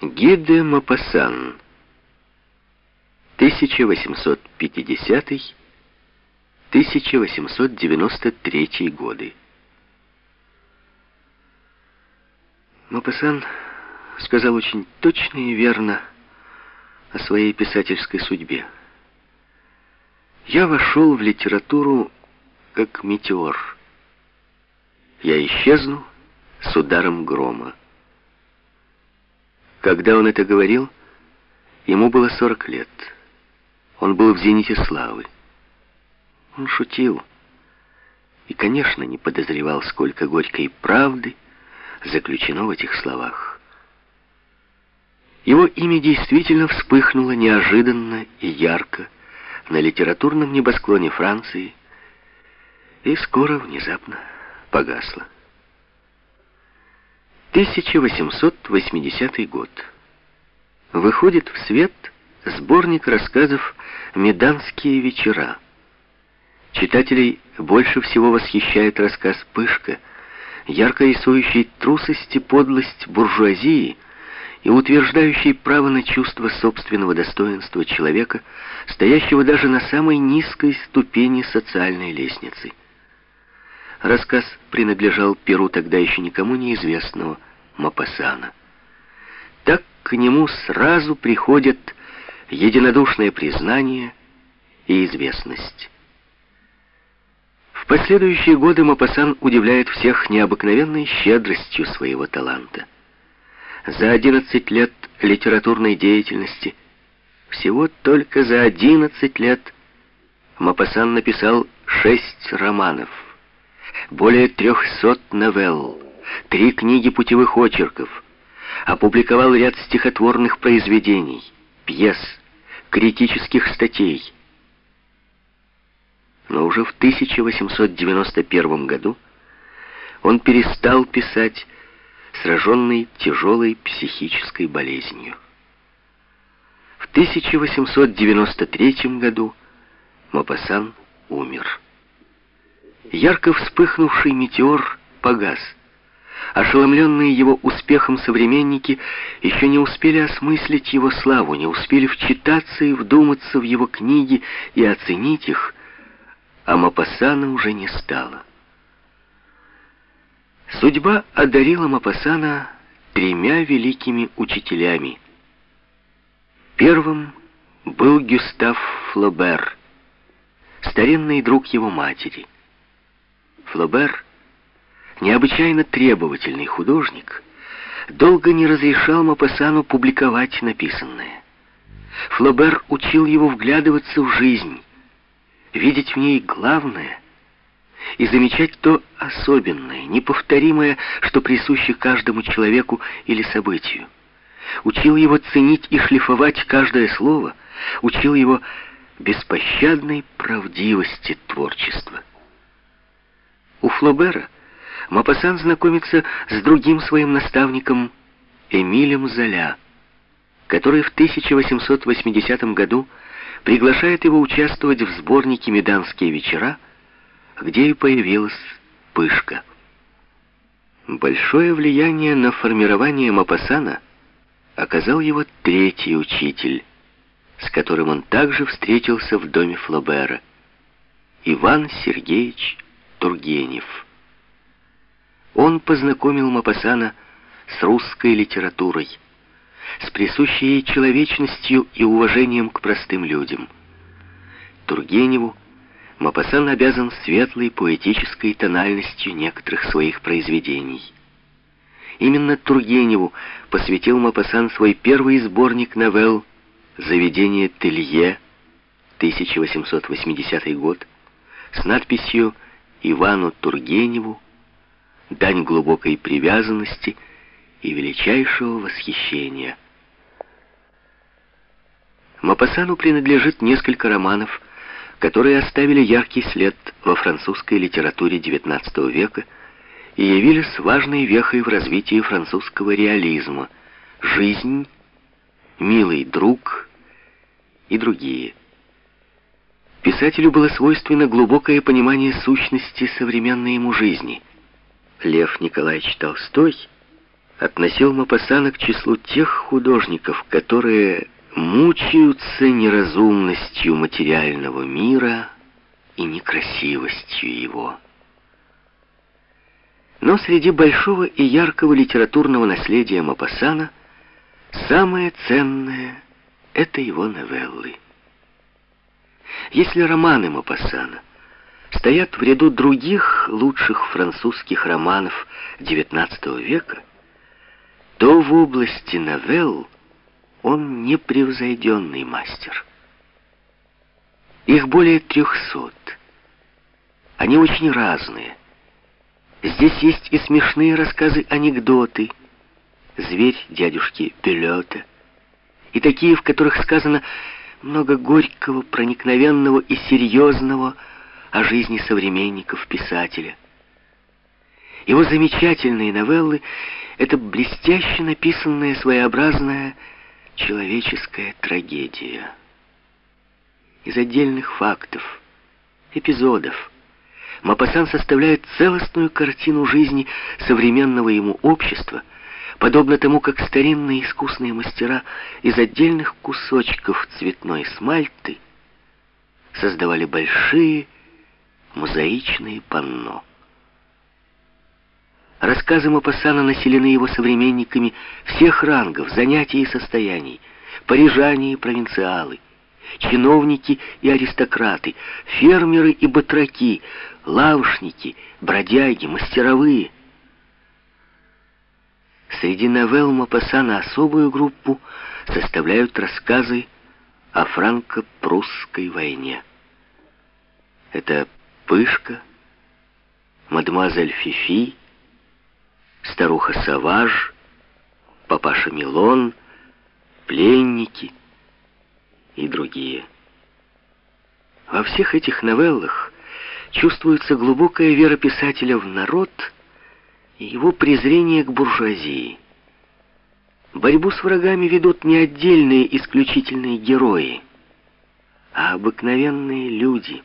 Гиде Мапасан 1850-1893 годы. Мапасан сказал очень точно и верно о своей писательской судьбе. Я вошел в литературу как метеор. Я исчезну с ударом грома. Когда он это говорил, ему было 40 лет. Он был в зените славы. Он шутил и, конечно, не подозревал, сколько горькой правды заключено в этих словах. Его имя действительно вспыхнуло неожиданно и ярко на литературном небосклоне Франции и скоро внезапно погасло. 1880 год. Выходит в свет сборник рассказов «Меданские вечера». Читателей больше всего восхищает рассказ «Пышка», ярко рисующий трусость и подлость буржуазии и утверждающий право на чувство собственного достоинства человека, стоящего даже на самой низкой ступени социальной лестницы. Рассказ принадлежал перу тогда еще никому неизвестного Мапасана. Так к нему сразу приходят единодушное признание и известность. В последующие годы Мапасан удивляет всех необыкновенной щедростью своего таланта. За 11 лет литературной деятельности, всего только за 11 лет, Мапасан написал шесть романов – более трехсот новелл, три книги путевых очерков, опубликовал ряд стихотворных произведений, пьес, критических статей. Но уже в 1891 году он перестал писать, сраженный тяжелой психической болезнью. В 1893 году Мопассан умер. Ярко вспыхнувший метеор погас. Ошеломленные его успехом современники еще не успели осмыслить его славу, не успели вчитаться и вдуматься в его книги и оценить их, а Мапасана уже не стало. Судьба одарила Мапасана тремя великими учителями. Первым был Гюстав Флобер, старинный друг его матери – Флобер, необычайно требовательный художник, долго не разрешал Мапассану публиковать написанное. Флобер учил его вглядываться в жизнь, видеть в ней главное и замечать то особенное, неповторимое, что присуще каждому человеку или событию. Учил его ценить и шлифовать каждое слово, учил его беспощадной правдивости творчества. У Флобера Мапасан знакомится с другим своим наставником Эмилем Золя, который в 1880 году приглашает его участвовать в сборнике «Меданские вечера», где и появилась «Пышка». Большое влияние на формирование Мапасана оказал его третий учитель, с которым он также встретился в доме Флобера, Иван Сергеевич Тургенев. Он познакомил Мапасана с русской литературой, с присущей ей человечностью и уважением к простым людям. Тургеневу Мапасан обязан светлой поэтической тональностью некоторых своих произведений. Именно Тургеневу посвятил Мапасан свой первый сборник новелл «Заведение Телье» 1880 год с надписью Ивану Тургеневу дань глубокой привязанности и величайшего восхищения. Мапасану принадлежит несколько романов, которые оставили яркий след во французской литературе XIX века и явились важной вехой в развитии французского реализма «Жизнь», «Милый друг» и другие – Писателю было свойственно глубокое понимание сущности современной ему жизни. Лев Николаевич Толстой относил Мапассана к числу тех художников, которые мучаются неразумностью материального мира и некрасивостью его. Но среди большого и яркого литературного наследия Мапассана самое ценное — это его новеллы. Если романы Мапассана стоят в ряду других лучших французских романов XIX века, то в области новелл он непревзойденный мастер. Их более трехсот. Они очень разные. Здесь есть и смешные рассказы-анекдоты, «Зверь дядюшки Пелета», и такие, в которых сказано много горького, проникновенного и серьезного о жизни современников писателя. Его замечательные новеллы — это блестяще написанная своеобразная человеческая трагедия. Из отдельных фактов, эпизодов, Мапасан составляет целостную картину жизни современного ему общества, подобно тому, как старинные искусные мастера из отдельных кусочков цветной смальты создавали большие мозаичные панно. Рассказы Мапассана населены его современниками всех рангов, занятий и состояний, парижане и провинциалы, чиновники и аристократы, фермеры и батраки, лавшники, бродяги, мастеровые. Среди новелл Мапассана особую группу составляют рассказы о франко-прусской войне. Это Пышка, мадемуазель Фифи, старуха Саваж, папаша Милон, пленники и другие. Во всех этих новеллах чувствуется глубокая вера писателя в народ и его презрение к буржуазии. Борьбу с врагами ведут не отдельные исключительные герои, а обыкновенные люди.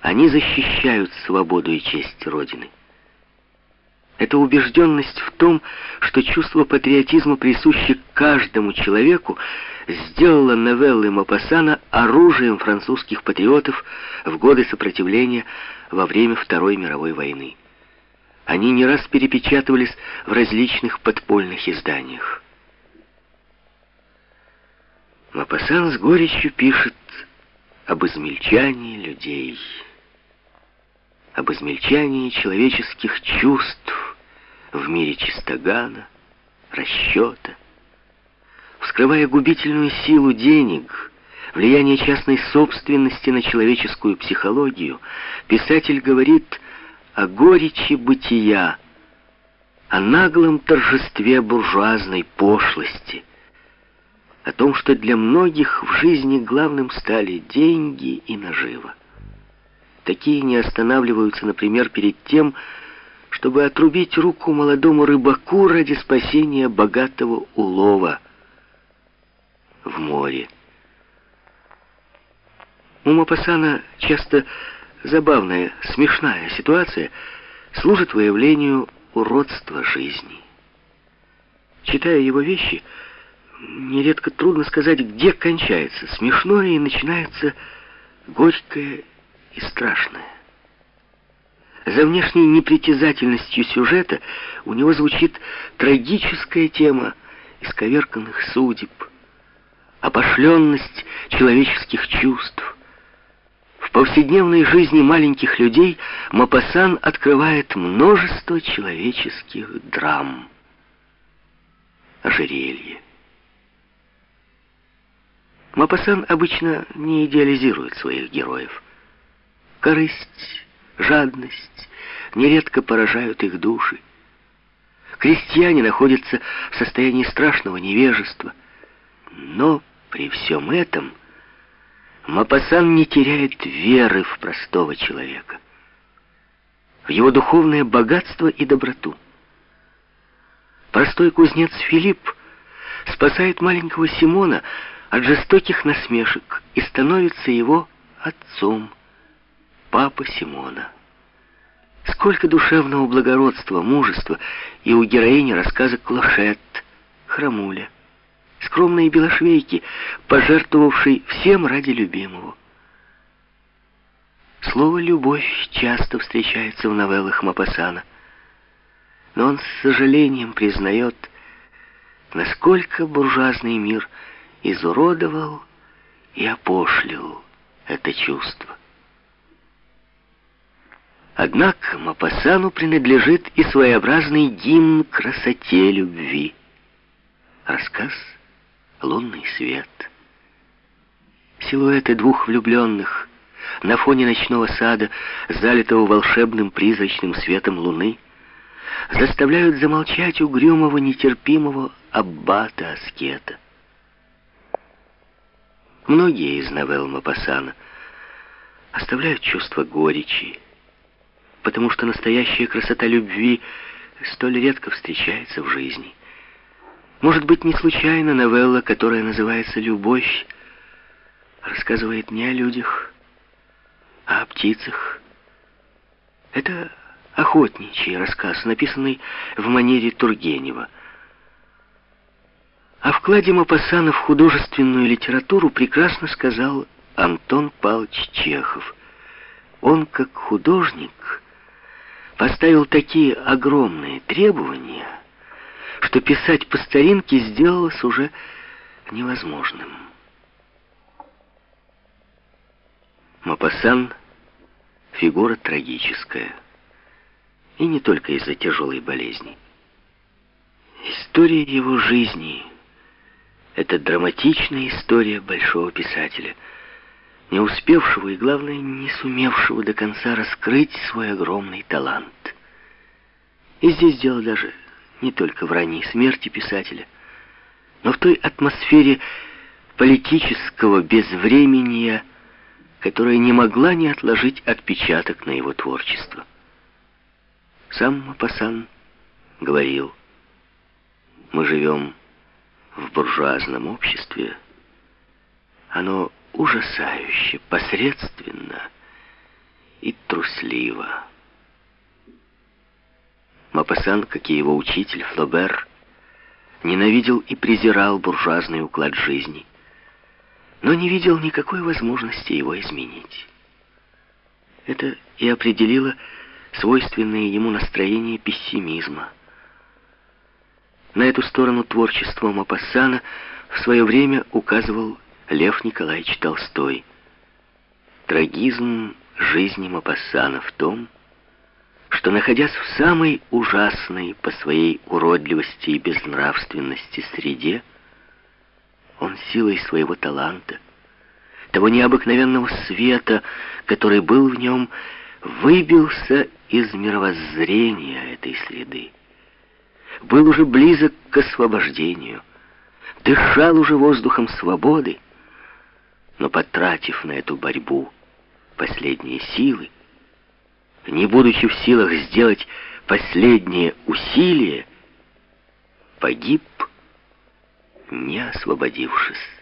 Они защищают свободу и честь Родины. Это убежденность в том, что чувство патриотизма, присуще каждому человеку, сделало новеллы Мапассана оружием французских патриотов в годы сопротивления во время Второй мировой войны. Они не раз перепечатывались в различных подпольных изданиях. Мапассан с горечью пишет об измельчании людей, об измельчании человеческих чувств, в мире чистогана, расчета. Вскрывая губительную силу денег, влияние частной собственности на человеческую психологию, писатель говорит о горечи бытия, о наглом торжестве буржуазной пошлости, о том, что для многих в жизни главным стали деньги и нажива. Такие не останавливаются, например, перед тем, чтобы отрубить руку молодому рыбаку ради спасения богатого улова в море. У Мапасана часто забавная, смешная ситуация служит выявлению уродства жизни. Читая его вещи, нередко трудно сказать, где кончается смешное и начинается горькое и страшное. За внешней непритязательностью сюжета у него звучит трагическая тема исковерканных судеб, опошленность человеческих чувств. В повседневной жизни маленьких людей Мапасан открывает множество человеческих драм. Ожерелье. Мапасан обычно не идеализирует своих героев. Корысть жадность нередко поражают их души. Крестьяне находятся в состоянии страшного невежества. Но при всем этом Мапасан не теряет веры в простого человека, в его духовное богатство и доброту. Простой кузнец Филипп спасает маленького Симона от жестоких насмешек и становится его отцом папа Симона. Сколько душевного благородства, мужества и у героини рассказа Клошет, Храмуля, скромной белошвейки, пожертвовавшей всем ради любимого. Слово «любовь» часто встречается в новеллах Мапасана, но он с сожалением признает, насколько буржуазный мир изуродовал и опошлил это чувство. Однако Мапасану принадлежит и своеобразный гимн красоте любви. Рассказ «Лунный свет». Силуэты двух влюбленных на фоне ночного сада, залитого волшебным призрачным светом луны, заставляют замолчать угрюмого, нетерпимого аббата-аскета. Многие из новелл Мапасана оставляют чувство горечи, потому что настоящая красота любви столь редко встречается в жизни. Может быть, не случайно новелла, которая называется «Любовь», рассказывает не о людях, а о птицах. Это охотничий рассказ, написанный в манере Тургенева. О вкладе Мапассана в художественную литературу прекрасно сказал Антон Павлович Чехов. Он, как художник, поставил такие огромные требования, что писать по старинке сделалось уже невозможным. Мапасан — фигура трагическая. И не только из-за тяжелой болезни. История его жизни — это драматичная история большого писателя, не успевшего и, главное, не сумевшего до конца раскрыть свой огромный талант. И здесь дело даже не только в ранней смерти писателя, но в той атмосфере политического безвременья, которая не могла не отложить отпечаток на его творчество. Сам Мапасан говорил, мы живем в буржуазном обществе, оно ужасающе, посредственно и трусливо. Мапасан, как и его учитель Флобер, ненавидел и презирал буржуазный уклад жизни – но не видел никакой возможности его изменить. Это и определило свойственное ему настроение пессимизма. На эту сторону творчества Мапассана в свое время указывал Лев Николаевич Толстой. Трагизм жизни Мапассана в том, что, находясь в самой ужасной по своей уродливости и безнравственности среде, он силой своего таланта, того необыкновенного света, который был в нем, выбился из мировоззрения этой среды. Был уже близок к освобождению, дышал уже воздухом свободы, но потратив на эту борьбу последние силы, не будучи в силах сделать последнее усилие, погиб не освободившись.